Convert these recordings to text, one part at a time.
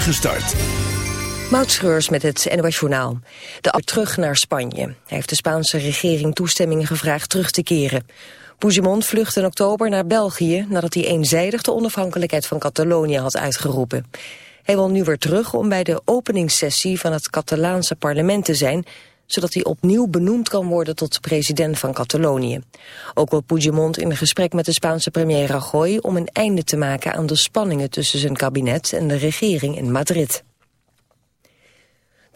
spoedige start. Met het NOS. De terug naar Spanje. Hij heeft de Spaanse regering toestemming gevraagd terug te keren. Puigdemont vluchtte in oktober naar België... nadat hij eenzijdig de onafhankelijkheid van Catalonië had uitgeroepen. Hij wil nu weer terug om bij de openingssessie van het Catalaanse parlement te zijn zodat hij opnieuw benoemd kan worden tot president van Catalonië. Ook wil Puigdemont in een gesprek met de Spaanse premier Rajoy om een einde te maken aan de spanningen tussen zijn kabinet en de regering in Madrid.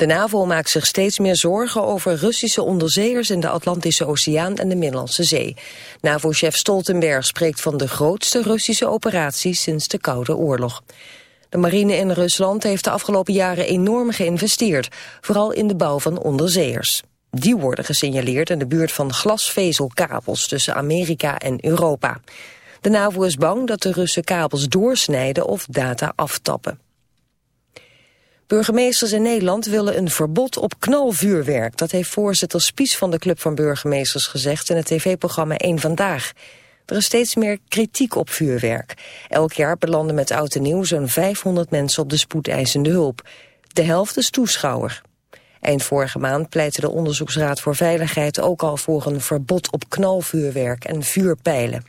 De NAVO maakt zich steeds meer zorgen over Russische onderzeeërs in de Atlantische Oceaan en de Middellandse Zee. NAVO-chef Stoltenberg spreekt van de grootste Russische operatie sinds de Koude Oorlog. De marine in Rusland heeft de afgelopen jaren enorm geïnvesteerd, vooral in de bouw van onderzeeërs. Die worden gesignaleerd in de buurt van glasvezelkabels tussen Amerika en Europa. De NAVO is bang dat de Russen kabels doorsnijden of data aftappen. Burgemeesters in Nederland willen een verbod op knalvuurwerk. Dat heeft voorzitter Spies van de Club van Burgemeesters gezegd in het tv-programma 1 Vandaag. Er is steeds meer kritiek op vuurwerk. Elk jaar belanden met oud en nieuw zo'n 500 mensen op de spoedeisende hulp. De helft is toeschouwer. Eind vorige maand pleitte de Onderzoeksraad voor Veiligheid ook al voor een verbod op knalvuurwerk en vuurpijlen.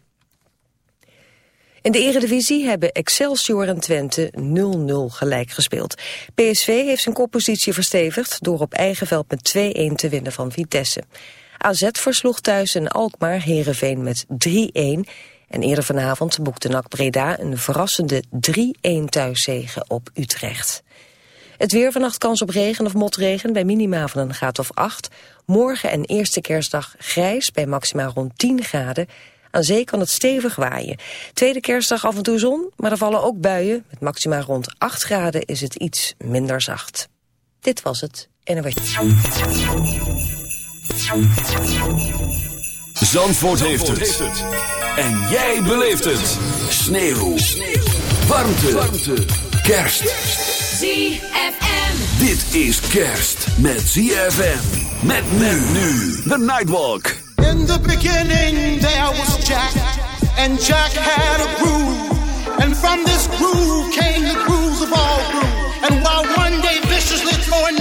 In de Eredivisie hebben Excelsior en Twente 0-0 gelijk gespeeld. PSV heeft zijn koppositie verstevigd door op eigen veld met 2-1 te winnen van Vitesse. AZ versloeg thuis in Alkmaar Herenveen met 3-1. En eerder vanavond boekte NAC Breda een verrassende 3-1 thuiszegen op Utrecht. Het weer vannacht kans op regen of motregen bij minima van een graad of 8. Morgen en eerste kerstdag grijs bij maxima rond 10 graden. Aan zee kan het stevig waaien. Tweede kerstdag af en toe zon, maar er vallen ook buien. Met maxima rond 8 graden is het iets minder zacht. Dit was het. En er Zandvoort, heeft, het. En jij beleeft het. Sneeuw. Sneeuw. Warmte. Warmte. Kerst. ZFM. Dit is kerst met ZFM. Met men nu. The Nightwalk. In the beginning there was Jack. And Jack had a groove. And from this groove came the grooves of all grooves. And while one day viciously throwing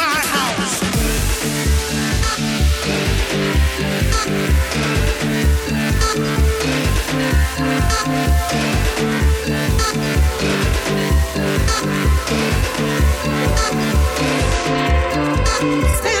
Stand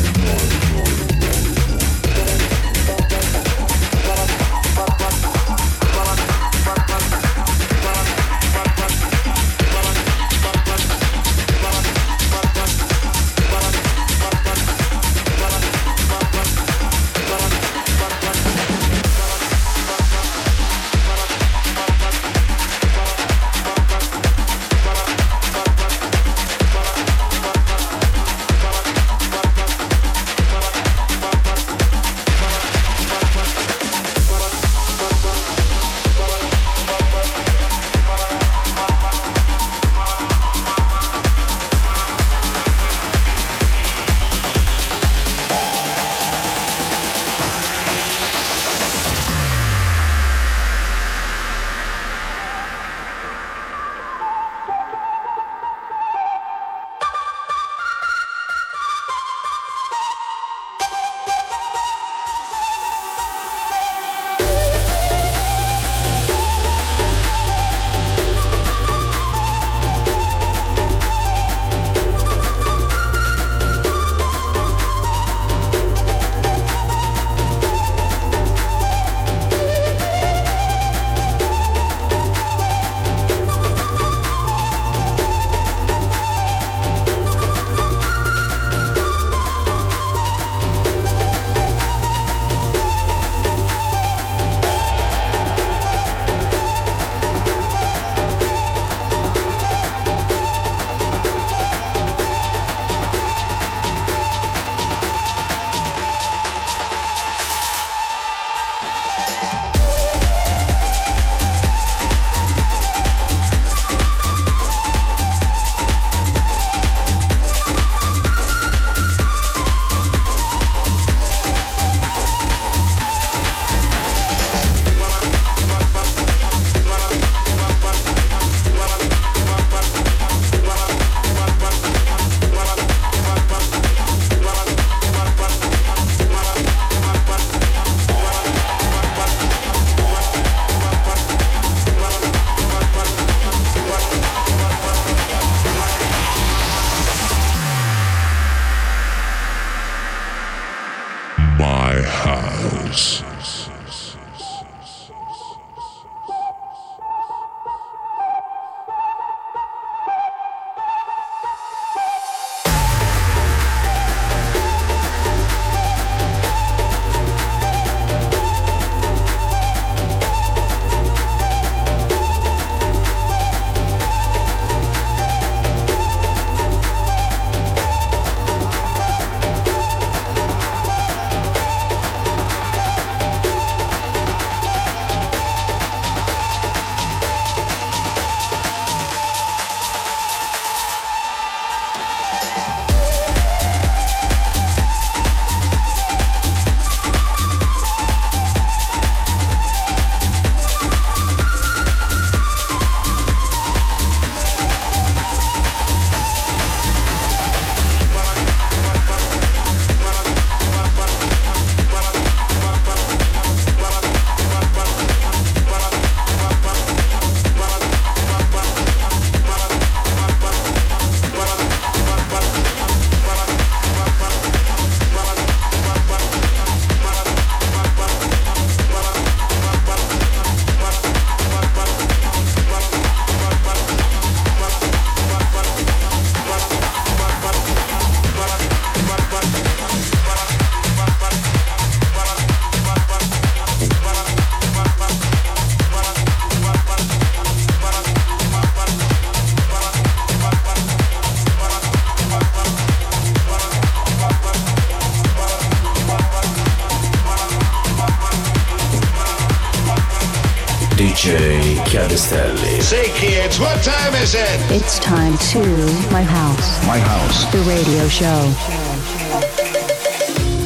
radio show.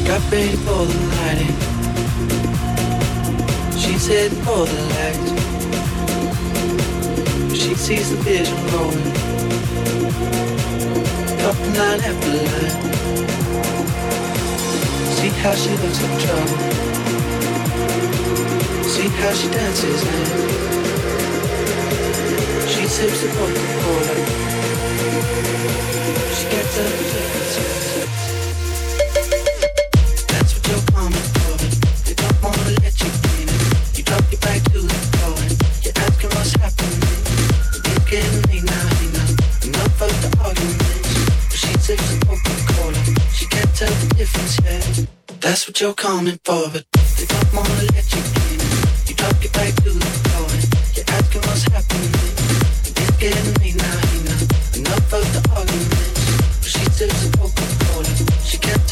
Got paid for the lighting. She's heading for the light. She sees the vision growing. Up line after line. See how she looks in trouble. See how she dances now. She sips the Coca-Cola you're coming for, but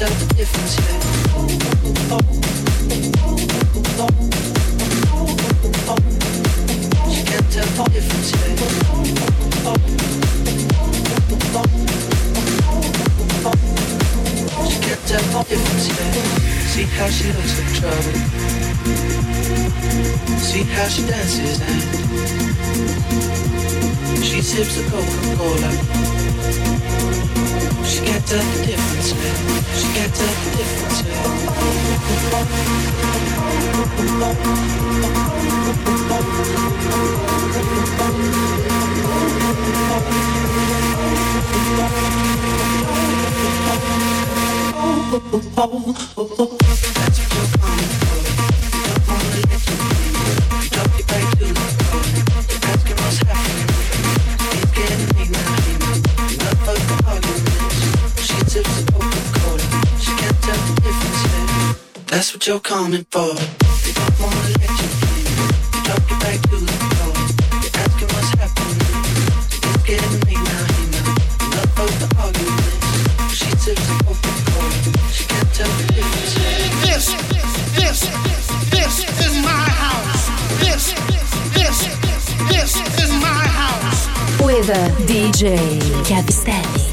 She can't tell the difference yet. She can't tell the difference yet. She can't the difference she got she dances and That's what you're coming for. They don't wanna let you in. You drop your back to the floor. You're asking what's happening. It's getting late now, hey now. Enough of the arguments. She sips the Coca-Cola. She can't tell the difference. This, this, this is my house. This, this, this is my house. With DJ Chiavistelli.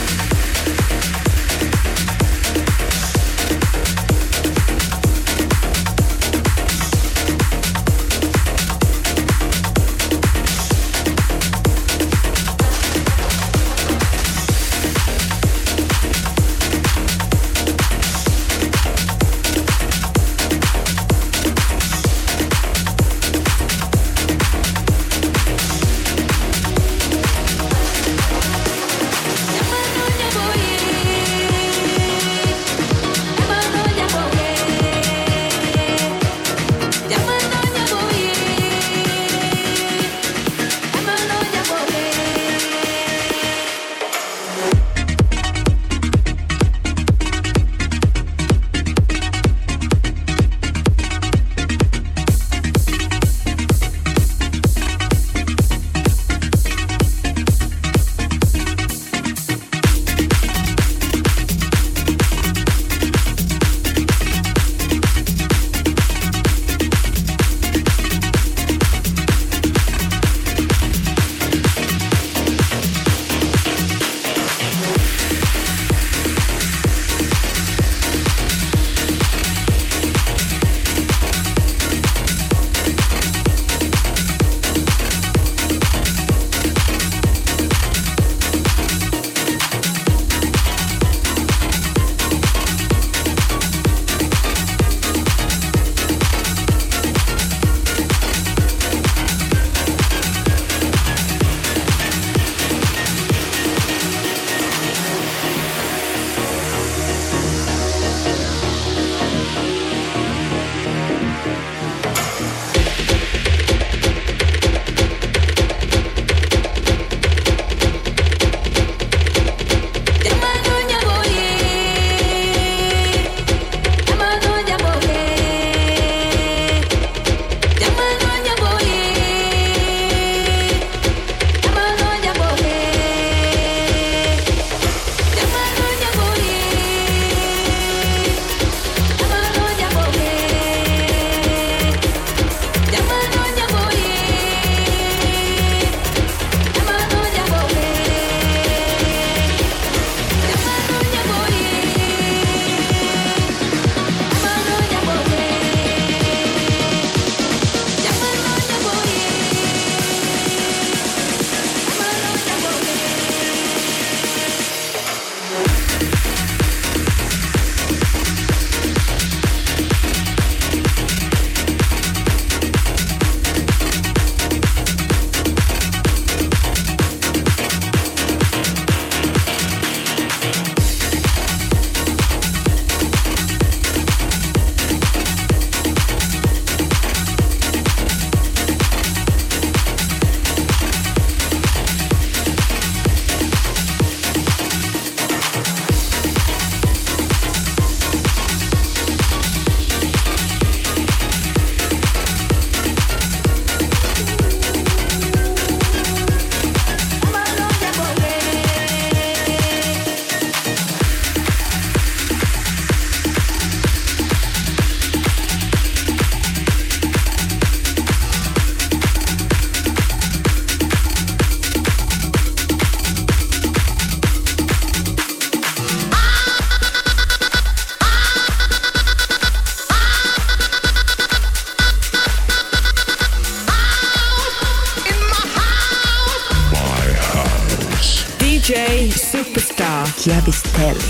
Chiavistelli.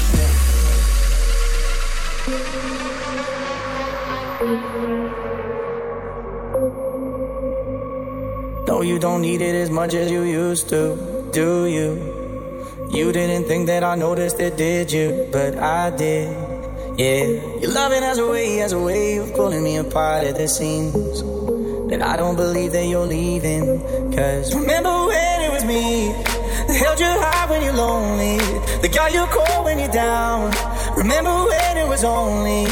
You don't need it as much as you used to, do you? You didn't think that I noticed it, did you? But I did, yeah. Your loving has a way, has a way of pulling me apart at the seams. That I don't believe that you're leaving. Cause remember when it was me held you high when you're lonely, the guy you call when you're down. Remember when it was only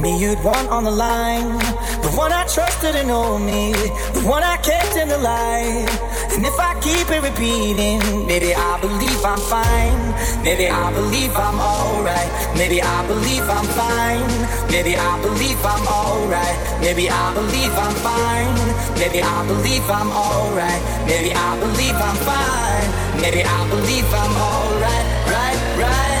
me you'd want on the line, the one I trusted and know me, the one I kept in the light. And if I keep it repeating, maybe I believe I'm fine. Maybe I believe I'm alright. Maybe I believe I'm fine. Maybe I believe I'm alright. Maybe I believe I'm fine. Maybe I believe I'm alright. Maybe I believe I'm fine. Maybe I believe I'm alright. Right, right,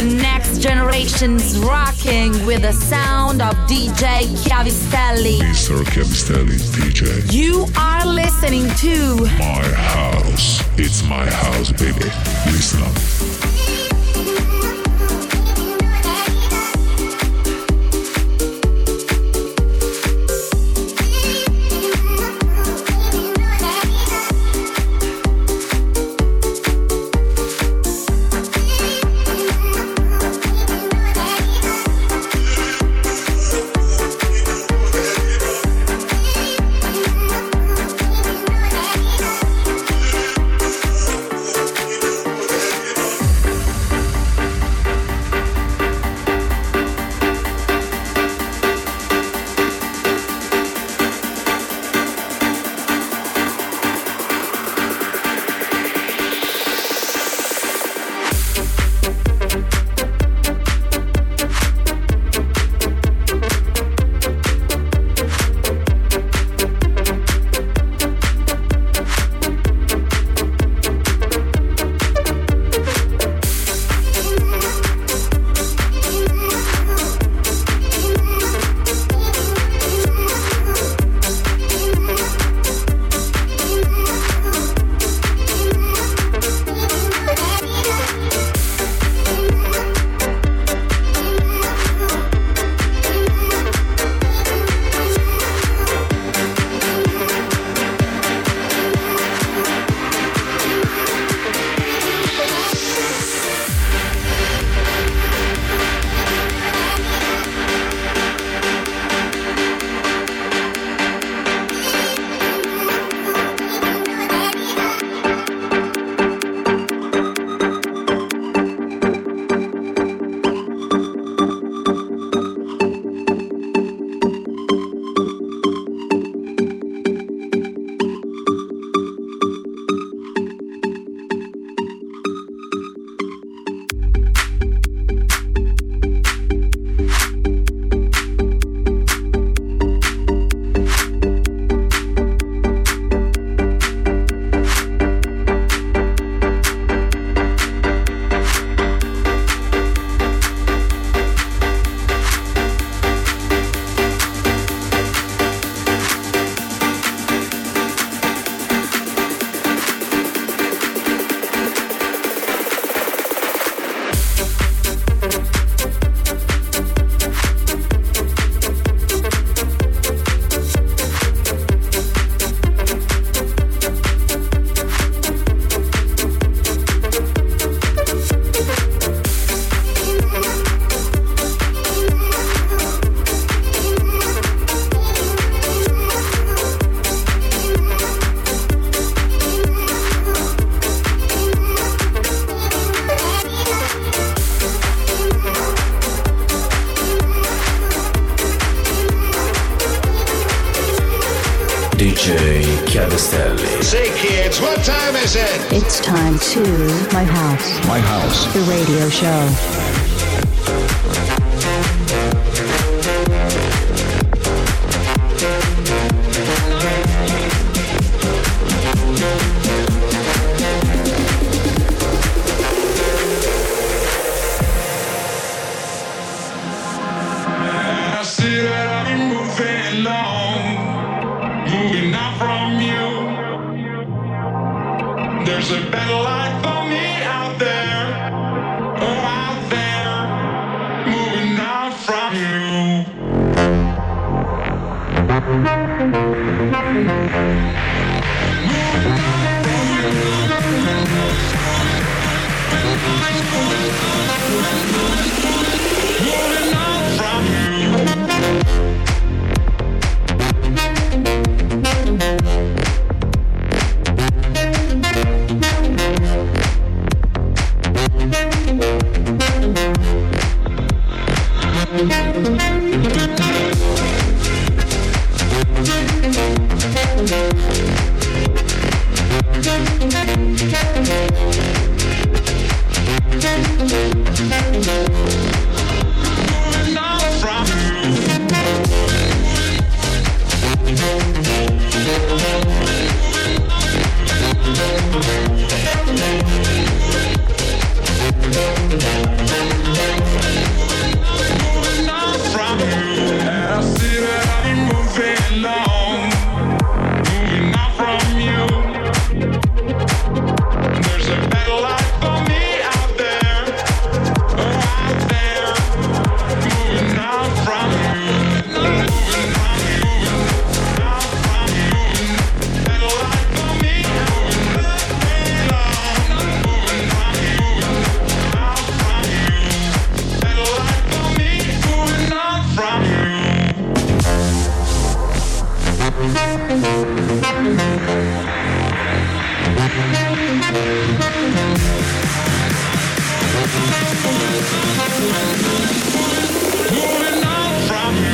The next generation's rocking with the sound of DJ Chiavistelli. Mr. Chiavistelli, DJ. You are listening to My house. It's my house, baby. Listen up. Moving out from you.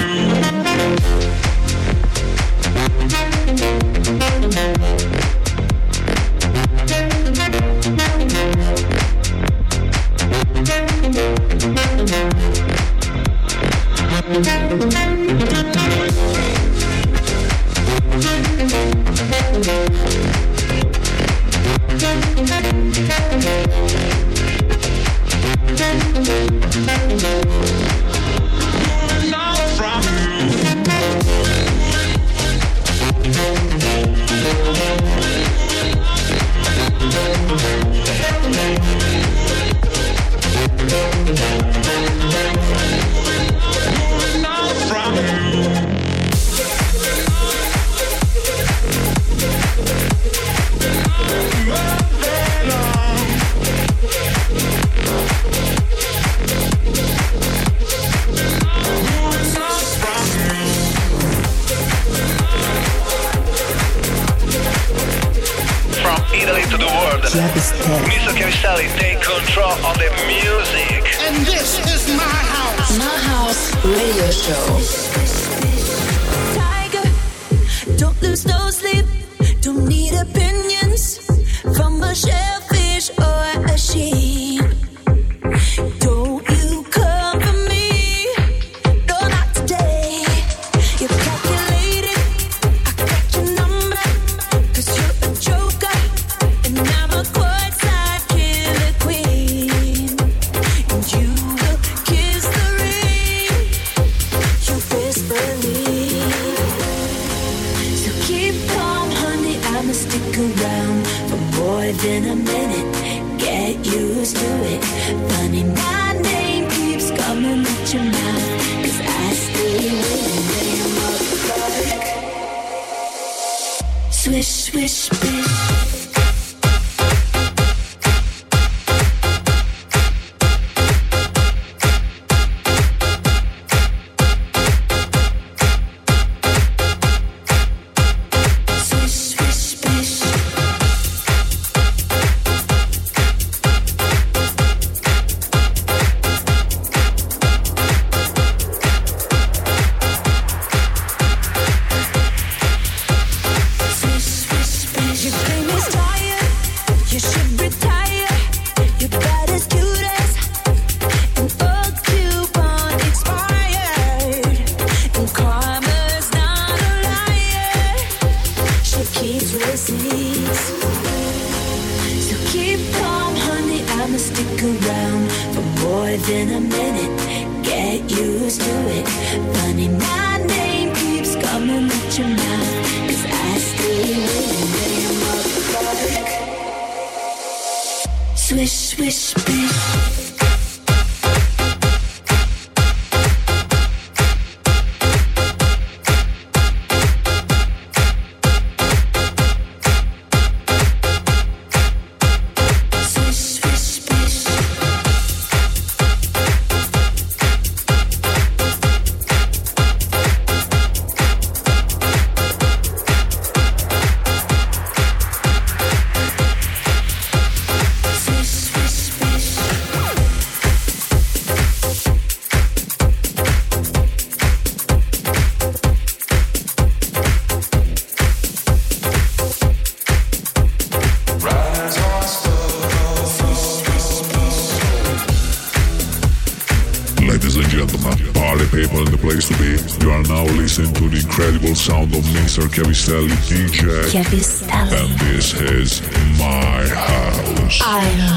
And this is my house. I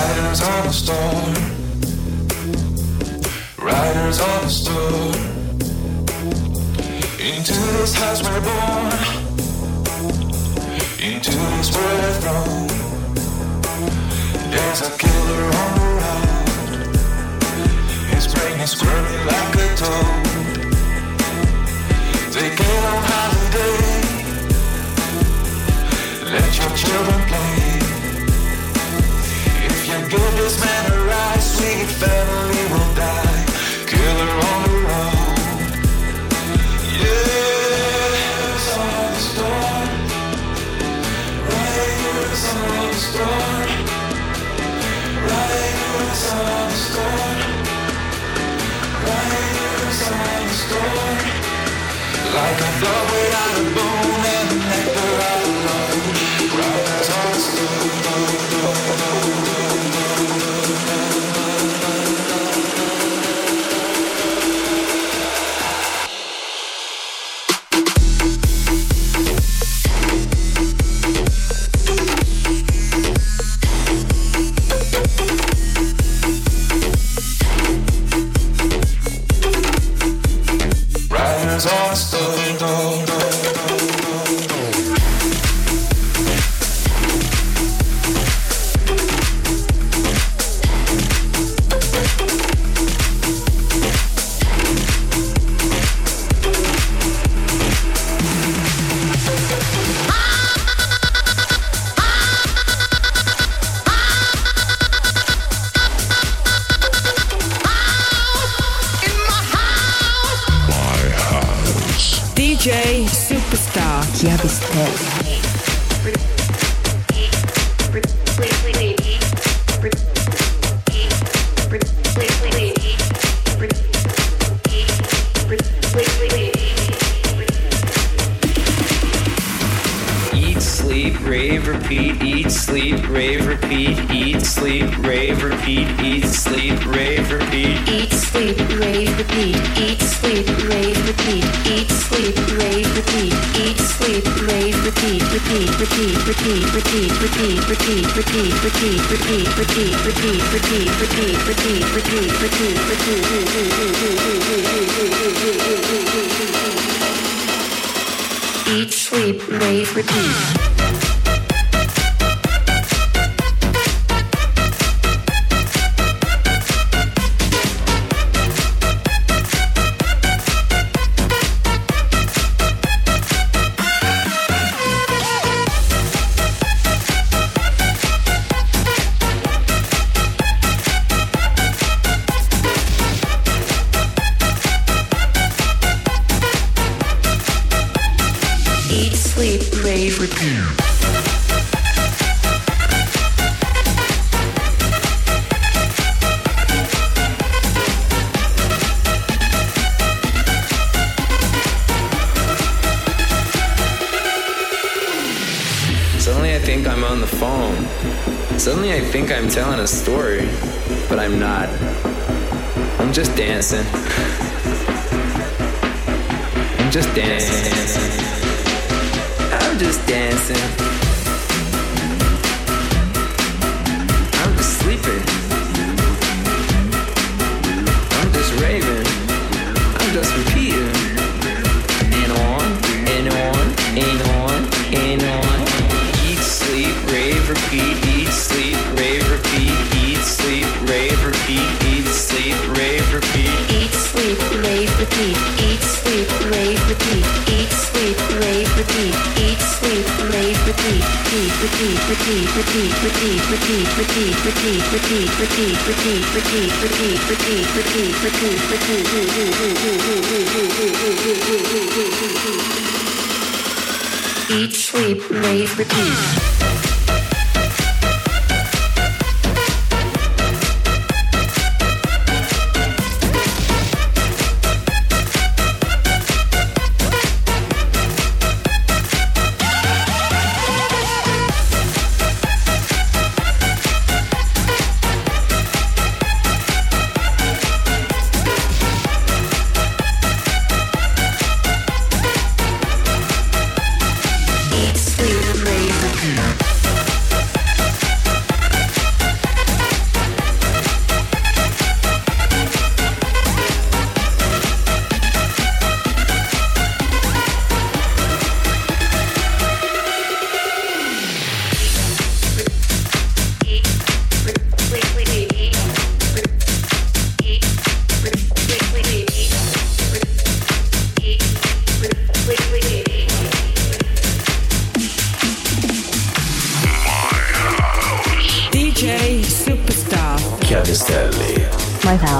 Riders on the storm. Riders on the storm. Into this house we're born. Into this world we're thrown. There's a killer on the road. His brain is squirming like a toad. Take it on holiday. Let your children play. Give this man a ride, sweet family will die. Killer on the road. Yes, on the storm. Riders on the storm. Riders on the storm. Riders on the storm. Like a dog without a bone and a nectar DJ Superstar Chiavistelli. Eat, sleep, sleep, rave, repeat, eat, sleep, rave, repeat, eat, sleep, rave, repeat, eat, sleep, rave, repeat. Eat, sleep, rave, repeat. Rave, repeat. Repeat, repeat, repeat, repeat, repeat, repeat, repeat, repeat, repeat, repeat, repeat, repeat, repeat, repeat, repeat, repeat, Eat, sleep, rave, repeat. A story, but I'm not. I'm just dancing. I'm just dancing. Eat, sleep, rave, repeat.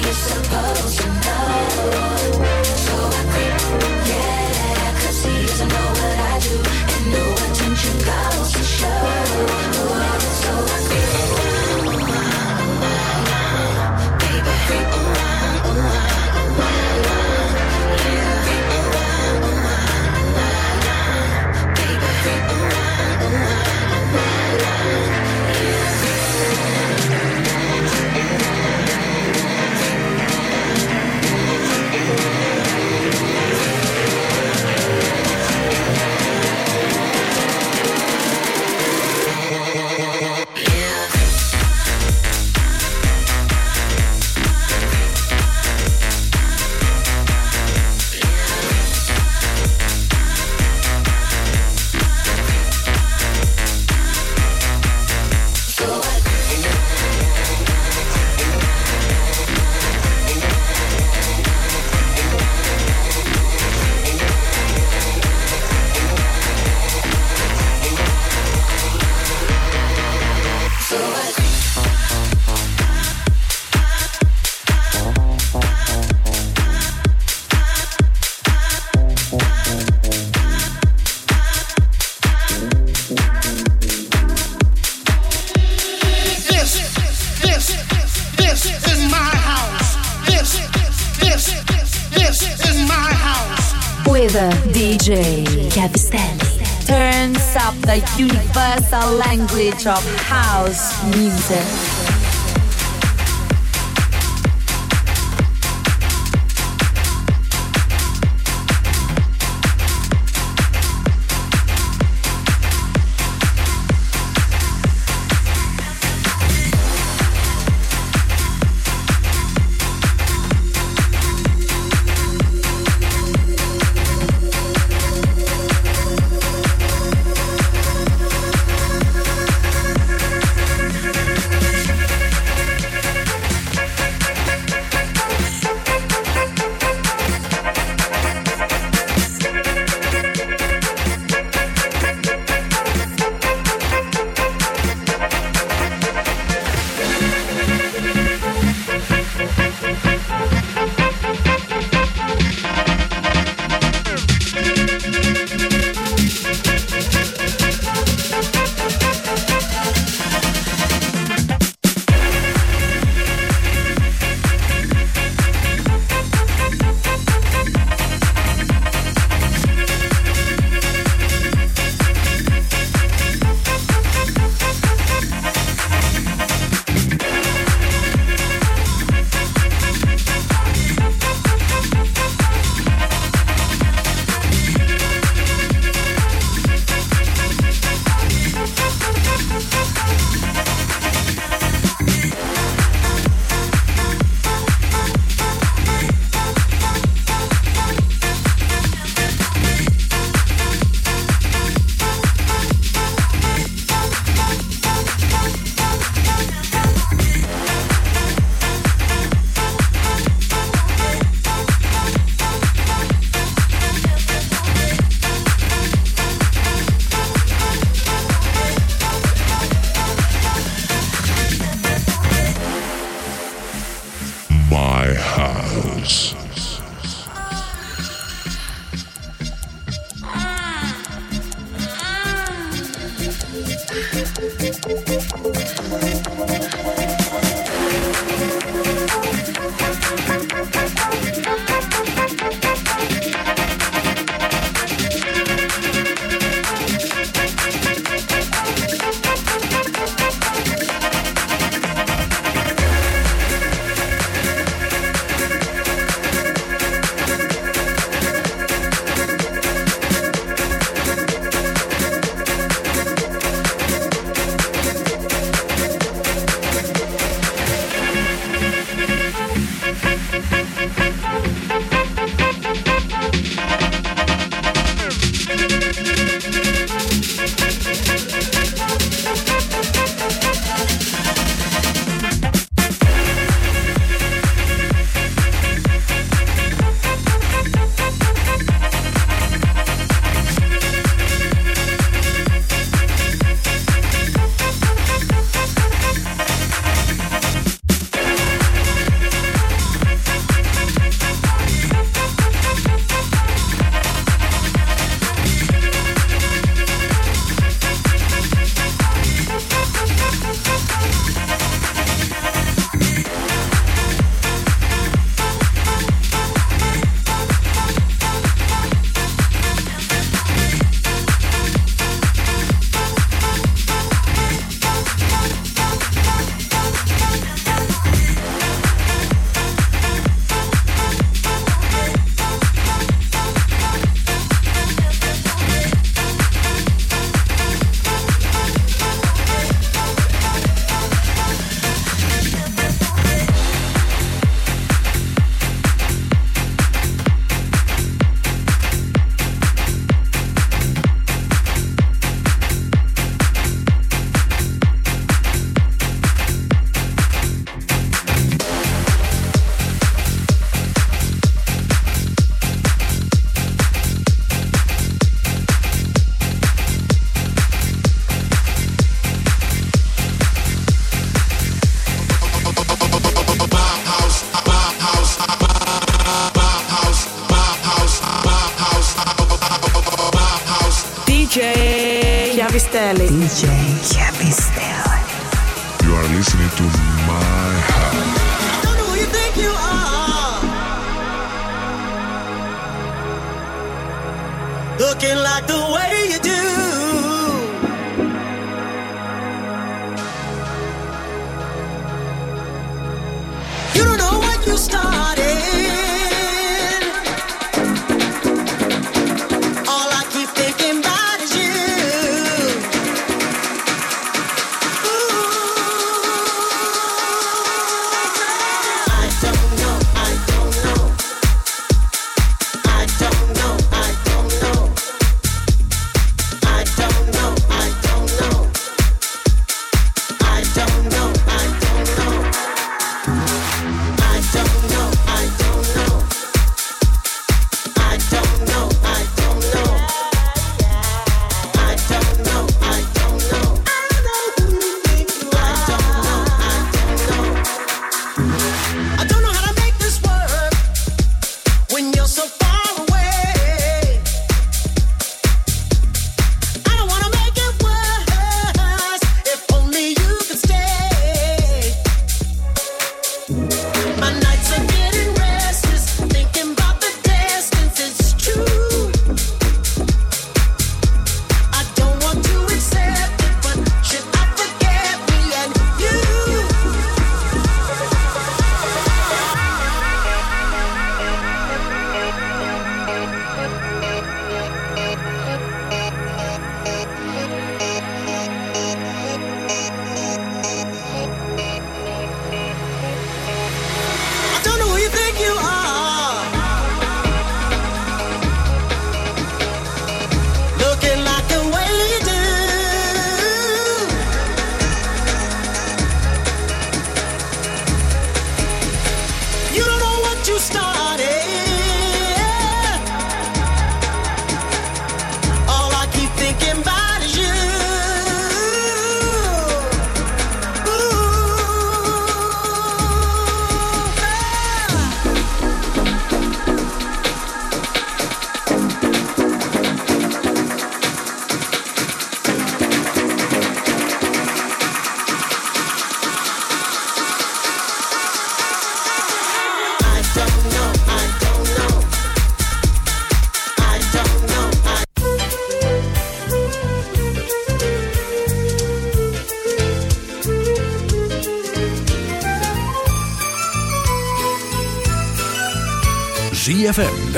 you're supposed to know. DJ Chiavistelli turns up the universal language of house music.